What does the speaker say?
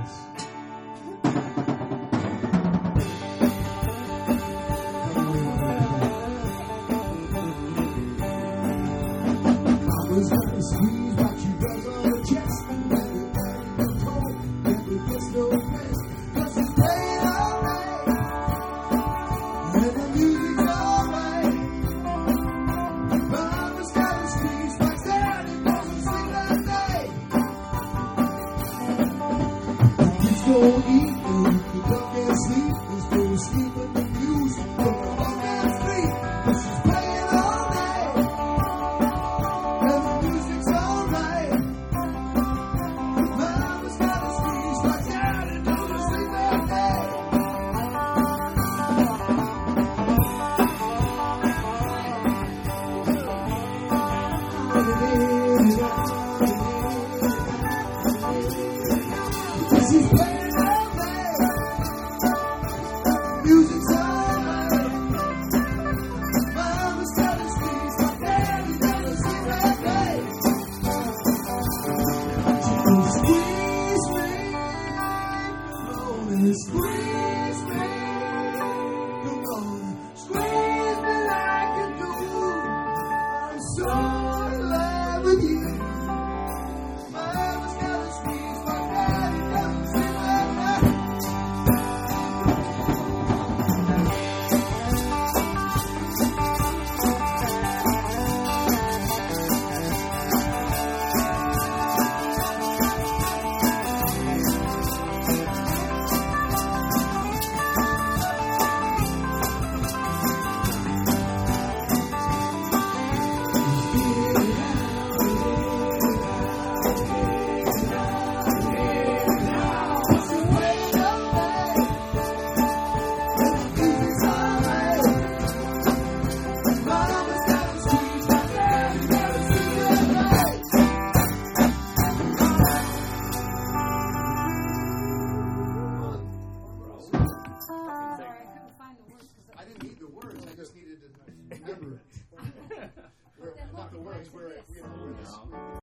this. Papa's sweet don't eat food, the duck can't sleep, it's going to sleep. Free. Uh, Sorry, I couldn't find the words. I didn't need the words. I just needed to remember it. Not the words. We're, we?